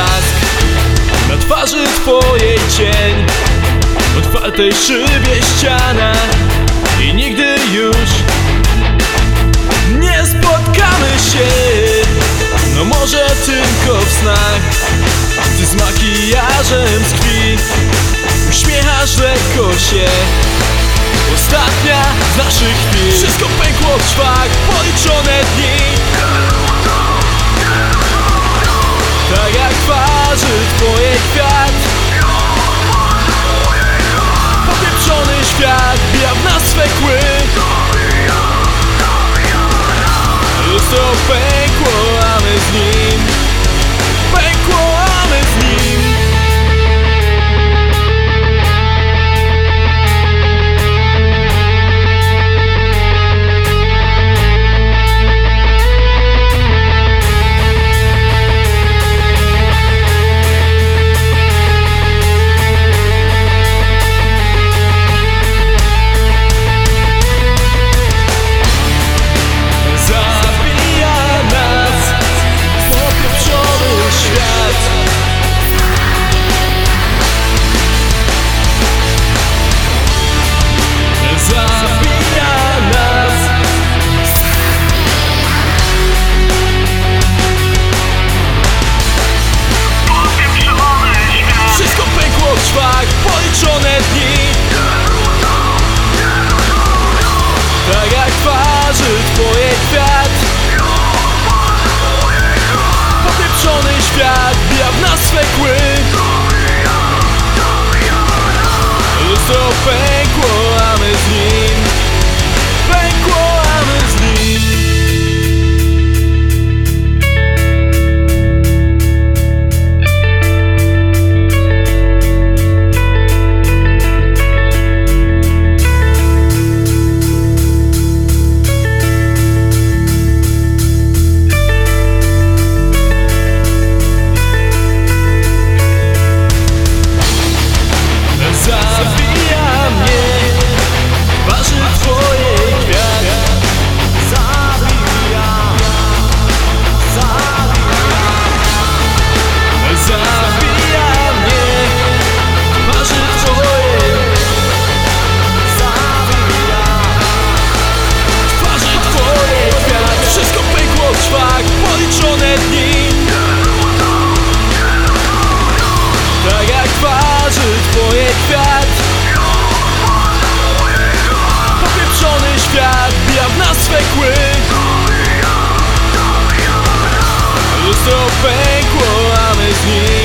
blask Na twarzy twojej cień. W otwartej szybie ściana I nigdy już Nie spotkamy się. No może tylko w snach Ty z makijażem z krwi Uśmiechasz lekko się. Ostatnia z naszych chwil. Wszystko pękło w szwach Policzone dni Lustro pękło, świat bija w nas swe kły kwiat Popieprzony świat bija w nas swe kły. Lustro pękło, a my z nim